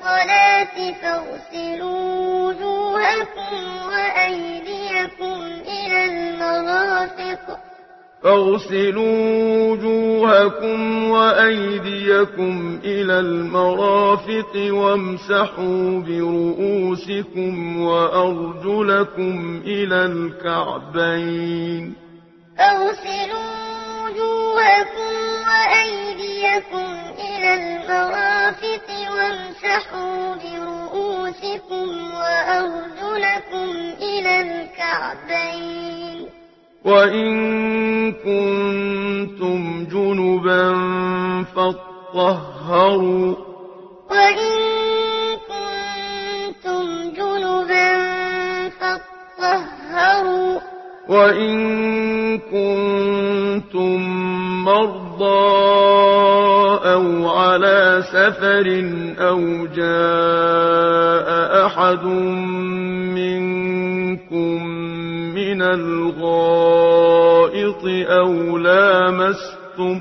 الصلاة فاغسلوا وجوهكم وأيديكم إلى المرافق. فاغسلوا وجوهكم وأيديكم إلى المرافق وامسحوا برؤوسكم وأرجلكم إلى الكعبين. فاغسلوا وجوهكم وأيديكم إلى المرافق. فامسحوا برؤوسكم وأرجلكم إلى الكعبين. وإن كنتم جنبا فاطهروا. وإن كنتم جنبا فاطهروا. وإن كنتم مرضى أو على سفر أو جاء أحد منكم من الغائط أو لامستم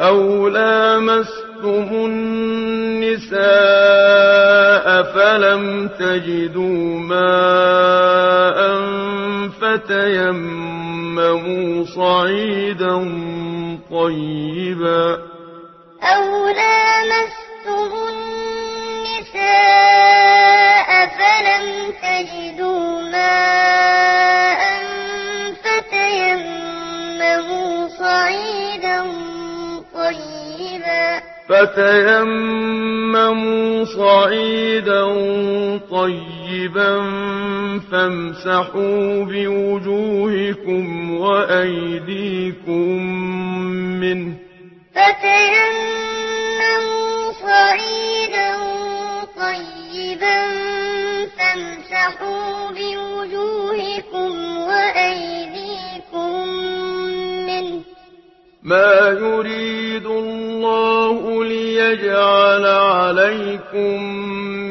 أو لامستم النساء فلم تجدوا ماء فتيمموا صعيدا طيبا وتيمموا صعيدا طيبا فامسحوا بوجوهكم وأيديكم منه فتيمموا صعيدا طيبا فامسحوا بوجوهكم وأيديكم منه ما يريد الله يجعل عليكم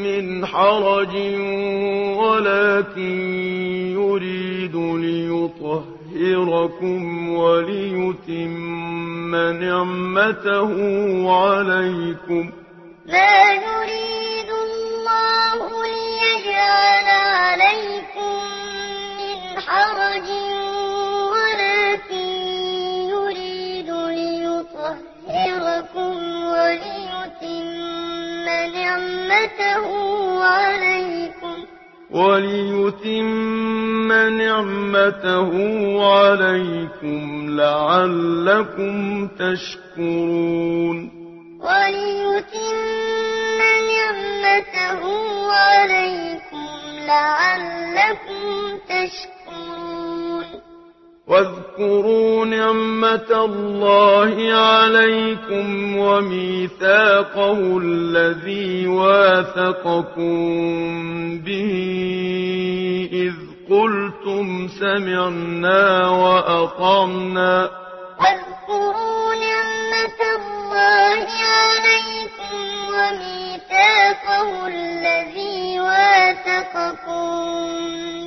من حرج ولكن يريد ليطهركم وليتم نعمته عليكم لا يريد الله نِعْمَتَهُ عَلَيْكُمْ. وَلِيُتِمَّ نِعْمَتَهُ عَلَيْكُمْ لَعَلَّكُمْ تَشْكُرُونَ. وَلِيُتِمَّ نِعْمَتَهُ عَلَيْكُمْ لَعَلَّكُمْ تَشْكُرُونَ. واذكروا نعمة الله عليكم وميثاقه الذي واثقكم به إذ قلتم سمعنا وأطعنا. واذكروا نعمة الله عليكم وميثاقه الذي واثقكم به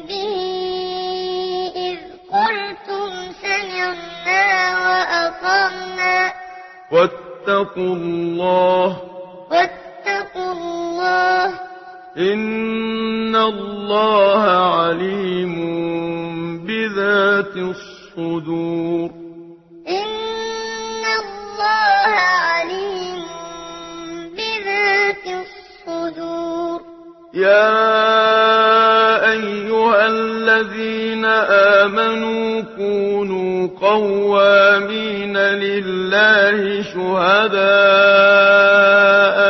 واتقوا الله واتقوا الله. إن الله عليم بذات الصدور. إن الله عليم بذات الصدور. يا أيها الذين آمنوا تكونوا قوامين لله شهداء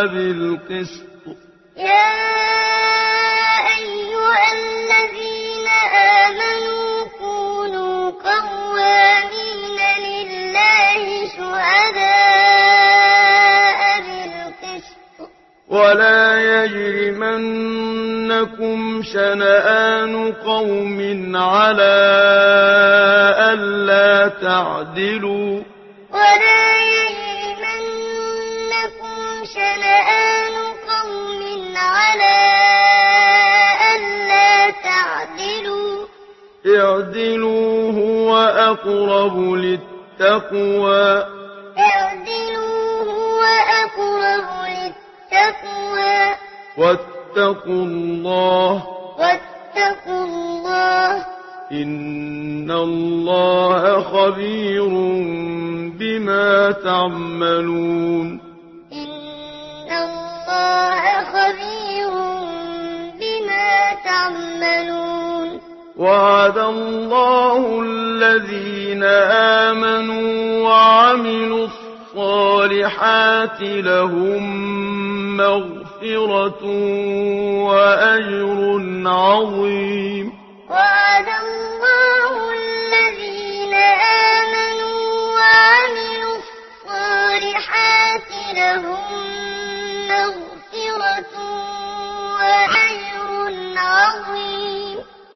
بالقسط يا أيها الذين آمنوا كونوا قوامين لله شهداء بالقسط ولا يجرمن يَكُمْ شَنَآنُ قَوْمٍ عَلَىٰ أَلَّا تَعْدِلُوا وَلَا يَجْرِمَنَّكُمْ شَنَآنُ قَوْمٍ عَلَىٰ أَلَّا تَعْدِلُوا اعْدِلُوا هُوَ أَقْرَبُ لِلتَّقْوَىٰ اعْدِلُوا هُوَ أَقْرَبُ لِلتَّقْوَىٰ واتقوا الله. واتقوا الله. إن الله خبير بما تعملون. إن الله خبير بما تعملون. وعد الله الذين آمنوا وعملوا الصالحات لهم مغفرة وأجر عظيم. وعد الله الذي